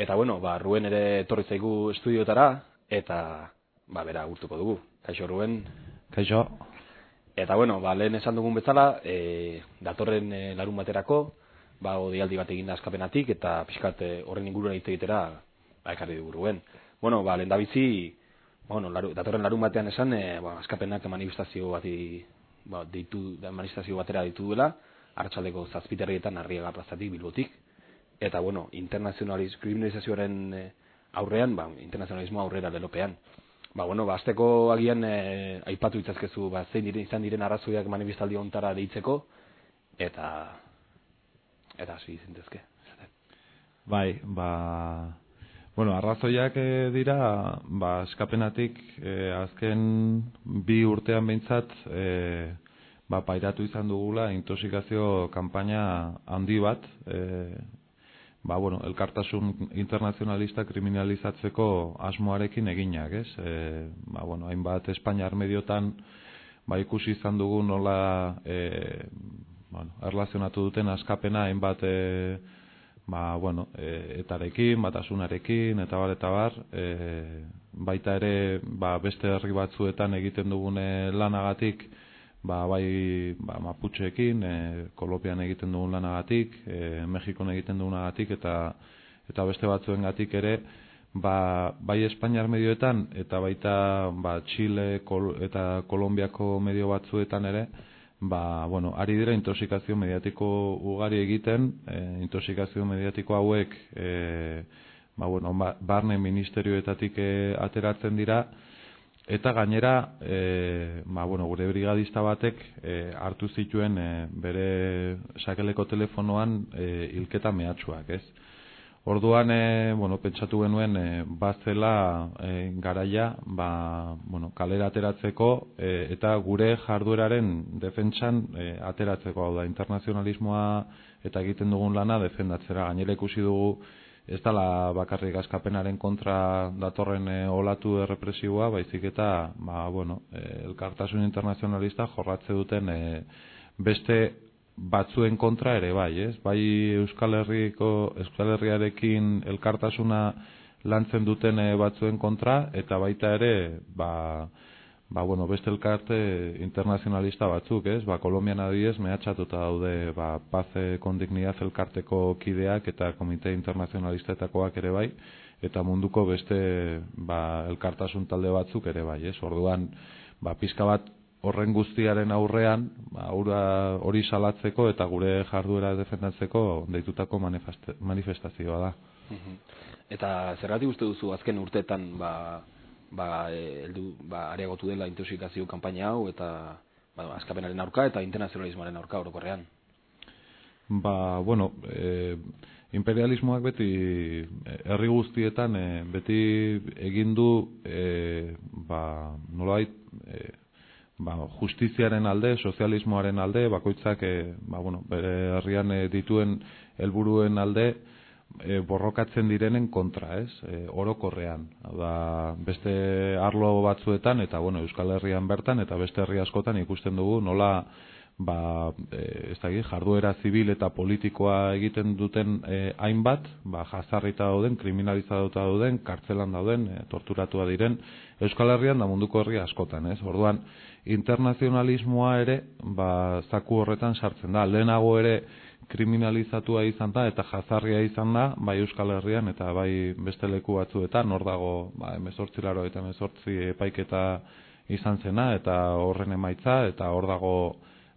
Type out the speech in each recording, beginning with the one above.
Eta bueno, ba, Ruen ere etorri zaigu estudiotara, eta ba, bera gurtuko dugu. Kaixo, Ruen? Kaixo. Eta bueno, ba, lehen esan dugun bezala, e, datorren e, larun baterako, ba, odialdi bat egin askapenatik, eta pixkat e, horren ingurura hitz egitera, ba, ekarri dugu Ruen. Bueno, ba, lehen da bizi, bueno, laru, datorren larun batean esan, e, ba, askapenak manifestazio bati, ba, deitu, manifestazio batera ditu duela, hartxaldeko zazpiterrietan arriaga plazatik, bilbotik, eta bueno, internazionaliz, kriminalizazioaren eh, aurrean, ba, internazionalismo aurrera lelopean. Ba, bueno, ba, azteko agian e, aipatu itzazkezu, ba, zein diren, izan diren arrazoiak manifestaldi ontara deitzeko, eta, eta hasi zintezke. Bai, ba, bueno, arrazoiak e, dira, ba, eskapenatik, e, azken bi urtean behintzat, e, ba, pairatu izan dugula, intoxikazio kanpaina handi bat, e, ba, bueno, elkartasun internazionalista kriminalizatzeko asmoarekin eginak, ez? E, ba, bueno, hainbat Espainiar mediotan ba, ikusi izan dugu nola e, bueno, erlazionatu duten askapena hainbat e, ba, bueno, e, etarekin, batasunarekin, eta bar, eta bar, e, baita ere ba, beste herri batzuetan egiten dugune lanagatik, ba, bai ba, Maputxeekin, e, Kolopian egiten dugun lanagatik, e, Mexikon egiten dugunagatik eta eta beste batzuengatik ere, ba, bai Espainiar medioetan eta baita ba, Chile Kol eta Kolombiako medio batzuetan ere, ba, bueno, ari dira intoxikazio mediatiko ugari egiten, e, intoxikazio mediatiko hauek e, ba, bueno, ba, barne ministerioetatik e, ateratzen dira, Eta gainera, e, ba, bueno, gure brigadista batek e, hartu zituen e, bere sakeleko telefonoan e, ilketa mehatxuak, ez? Orduan, e, bueno, pentsatu genuen, e, bazela e, garaia, ba, bueno, kalera ateratzeko e, eta gure jardueraren defentsan e, ateratzeko, hau da, internazionalismoa eta egiten dugun lana defendatzera. Gainera ikusi dugu, ez dala bakarrik askapenaren kontra datorren e, olatu errepresiboa, baizik eta ba, bueno, e, elkartasun internazionalista jorratze duten e, beste batzuen kontra ere bai, ez? Bai Euskal Herriko Euskal Herriarekin elkartasuna lantzen duten batzuen kontra eta baita ere, ba, ba, bueno, beste elkarte internazionalista batzuk, ez? Ba, Kolombian adibidez mehatxatuta daude ba, paze kondignidad elkarteko kideak eta komite internazionalistetakoak ere bai, eta munduko beste ba, elkartasun talde batzuk ere bai, ez? Orduan, ba, pizka bat horren guztiaren aurrean, ba, hori salatzeko eta gure jarduera defendatzeko deitutako manifestazioa da. Eta zergatik uste duzu azken urtetan ba, ba, e, eldu, ba, areagotu dela intoxikazio kanpaina hau eta ba, askapenaren aurka eta internazionalismoaren aurka orokorrean. Ba, bueno, e, imperialismoak beti herri guztietan e, beti egin du e, ba, nolait e, ba, justiziaren alde, sozialismoaren alde, bakoitzak e, ba, bueno, bere herrian dituen helburuen alde, e, borrokatzen direnen kontra, ez? E, orokorrean. Da, beste arlo batzuetan eta bueno, Euskal Herrian bertan eta beste herri askotan ikusten dugu nola ba, e, ez da, jarduera zibil eta politikoa egiten duten e, hainbat, ba, jazarrita dauden, kriminalizatuta dauden, kartzelan dauden, e, torturatua diren, Euskal Herrian da munduko herri askotan, ez? Orduan, internazionalismoa ere, ba, zaku horretan sartzen da. Lehenago ere, kriminalizatua izan da eta jazarria izan da, bai Euskal Herrian eta bai beste leku batzuetan, hor dago ba, emezortzi laro eta emezortzi epaiketa izan zena eta horren emaitza eta hor dago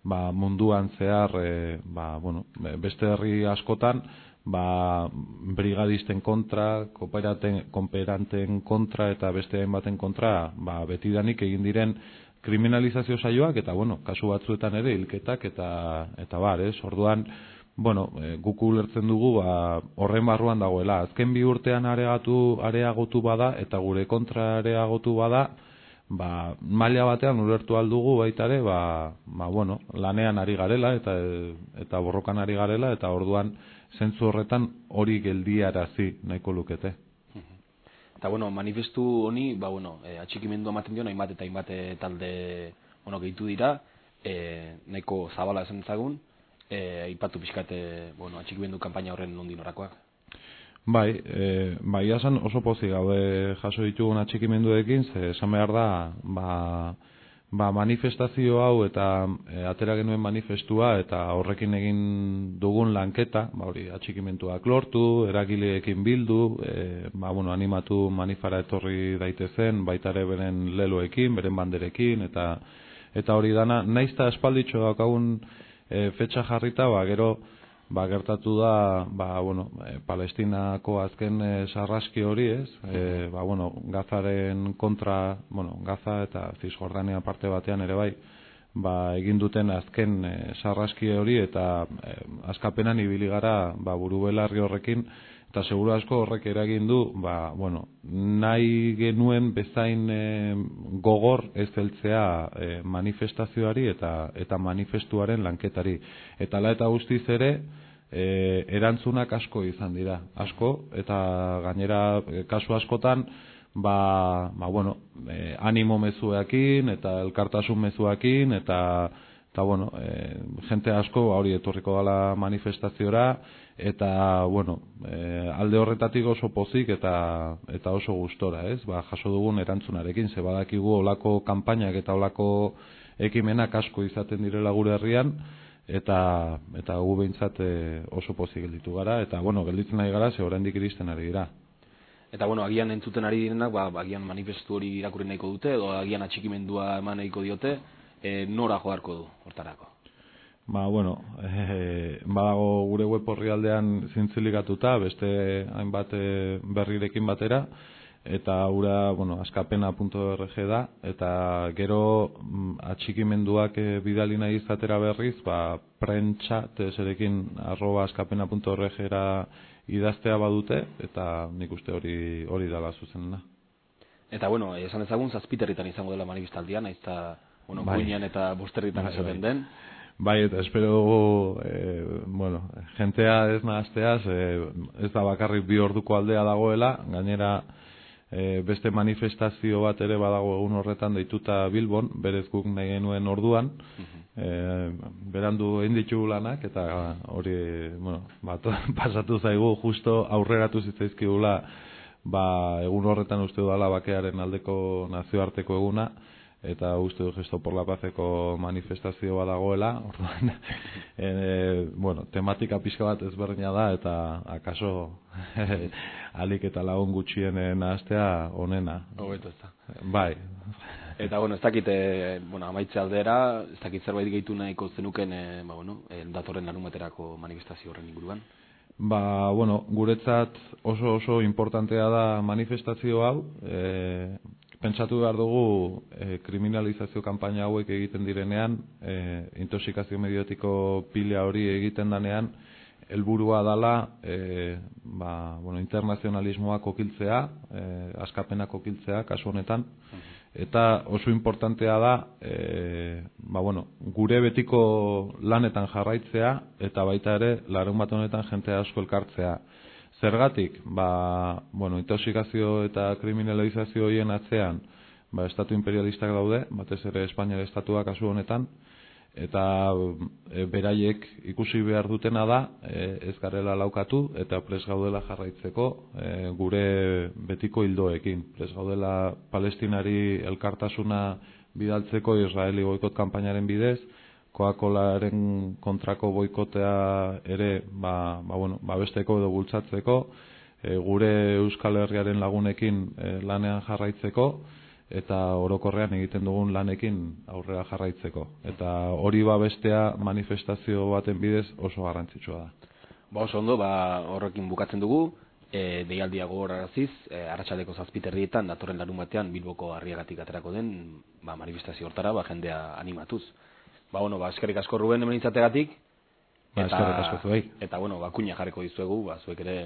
ba, munduan zehar e, ba, bueno, beste herri askotan ba, brigadisten kontra, kooperanten kontra eta beste baten kontra ba, betidanik egin diren kriminalizazio saioak eta bueno, kasu batzuetan ere hilketak eta eta bar, ez? Orduan, bueno, e, guk ulertzen dugu ba, horren barruan dagoela. Azken bi urtean areagatu, areagotu bada eta gure kontra areagotu bada, ba, maila batean ulertu aldugu baita ere, ba, ba, bueno, lanean ari garela eta eta borrokan ari garela eta orduan zentzu horretan hori geldiarazi nahiko lukete. Eta bueno, manifestu honi, ba bueno, e, atxikimendu ematen dio hainbat eta hainbat talde bueno, gehitu dira, e, nahiko zabala esan zagun, eh aipatu pizkate, bueno, atxikimendu kanpaina horren nondin orakoak. Bai, e, bai, esan oso pozik gaude jaso ditugun atxikimenduekin, ze esan behar da, ba, ba manifestazio hau eta e, atera genuen manifestua eta horrekin egin dugun lanketa, ba hori atxikimentuak lortu, eragileekin bildu, e, ba, bueno, animatu manifara etorri daitezen, baita ere beren leloekin, beren banderekin, eta eta hori dana, naizta espalditxo daukagun e, fetxa jarrita, ba, gero, ba, gertatu da ba, bueno, e, palestinako azken e, sarraski hori ez? E, ba, bueno, gazaren kontra bueno, gaza eta zizjordania parte batean ere bai ba, egin duten azken e, sarraski hori eta e, azkapenan ibili gara ba, buru horrekin eta seguru asko horrek eragin du ba, bueno, nahi genuen bezain e, gogor ez heltzea e, manifestazioari eta eta manifestuaren lanketari. Eta la eta guztiz ere e, erantzunak asko izan dira, asko, eta gainera kasu askotan, ba, ba bueno, e, animo mezuekin, eta elkartasun mezuekin, eta, eta bueno, e, jente asko hori etorriko dela manifestaziora, eta, bueno, e, alde horretatik oso pozik eta, eta oso gustora, ez? Ba, jaso dugun erantzunarekin, ze badakigu olako kanpainak eta olako ekimenak asko izaten direla gure herrian, eta eta gu beintzat e, oso pozik gelditu gara eta bueno gelditzen nahi gara ze oraindik iristen ari dira eta bueno agian entzuten ari direnak ba agian manifestu hori irakurri nahiko dute edo agian atxikimendua eman nahiko diote e, nora joarko du hortarako Ba, bueno, e, badago gure web orrialdean zintzilikatuta, beste hainbat e, berrirekin batera, eta ura, bueno, askapena.org da, eta gero mm, atxikimenduak e, bidali nahi izatera berriz, ba, prentsa, teserekin arroba askapena.org era idaztea badute, eta nik uste hori hori dala zuzen da. Eta, bueno, esan ezagun, zazpiterritan izango dela manifestaldian, da, bueno, bai. eta bosterritan bai, bai. den. Bai, eta espero dugu, e, bueno, jentea ez nahazteaz, e, ez da bakarrik bi orduko aldea dagoela, gainera, e, beste manifestazio bat ere badago egun horretan deituta Bilbon, berez guk nahi genuen orduan, e, berandu egin ditugu lanak, eta hori, bueno, bat, pasatu zaigu, justo aurreratu zitzaizkigula, ba, egun horretan uste dudala bakearen aldeko nazioarteko eguna, eta uste du gesto por la pazeko manifestazio badagoela, orduan, e, bueno, tematika pixka bat ezberdina da, eta akaso alik eta lagun gutxien nahaztea onena. Hobeto ez da. Bai. Eta, bueno, ez dakit, e, bueno, amaitze aldera, ez dakit zerbait gehitu nahiko zenuken, e, ba, bueno, e, datorren arumaterako manifestazio horren inguruan. Ba, bueno, guretzat oso oso importantea da manifestazio hau, e, pentsatu behar dugu e, kriminalizazio kanpaina hauek egiten direnean, e, intoxikazio mediotiko pilea hori egiten danean, helburua dala e, ba, bueno, internazionalismoa kokiltzea, e, askapena kokiltzea, kasu honetan, eta oso importantea da e, ba, bueno, gure betiko lanetan jarraitzea, eta baita ere, larun bat honetan jente asko elkartzea. Zergatik, ba, bueno, intoxikazio eta kriminalizazio hoien atzean, ba, estatu imperialistak daude, batez ere Espainiar estatua kasu honetan, eta e, beraiek ikusi behar dutena da, e, ez garela laukatu, eta pres gaudela jarraitzeko e, gure betiko hildoekin. Pres gaudela palestinari elkartasuna bidaltzeko Israeli boikot kanpainaren bidez, Coca-Colaren kontrako boikotea ere ba, ba, bueno, ba besteko edo bultzatzeko, e, gure Euskal Herriaren lagunekin e, lanean jarraitzeko, eta orokorrean egiten dugun lanekin aurrera jarraitzeko. Eta hori ba bestea manifestazio baten bidez oso garrantzitsua da. Ba oso ondo, ba horrekin bukatzen dugu, e, deialdia gogoraraziz, e, arratsaldeko zazpiterrietan, datorren larun batean, Bilboko harriagatik aterako den, ba, manifestazio hortara, ba, jendea animatuz ba, bueno, ba, eskerrik asko ruben hemen itzategatik. Ba, eskerrik asko zuei. Eta, bueno, ba, kuña jarriko dizuegu, ba, zuek ere,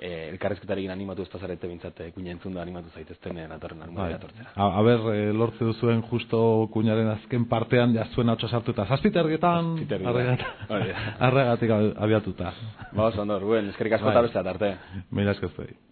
e, elkarrezketarekin animatu ez pasarete bintzate, kuña entzunda animatu zaitezten e, datorren armari bai. datortzera. A, a ber, e, lortze duzuen justo kuñaren azken partean jazuen hau sartu eta zazpitergetan arregatik abiatuta. Ba, oso ondo, Ruben, eskerrik asko bai. eta beste atarte. Mira eskerrik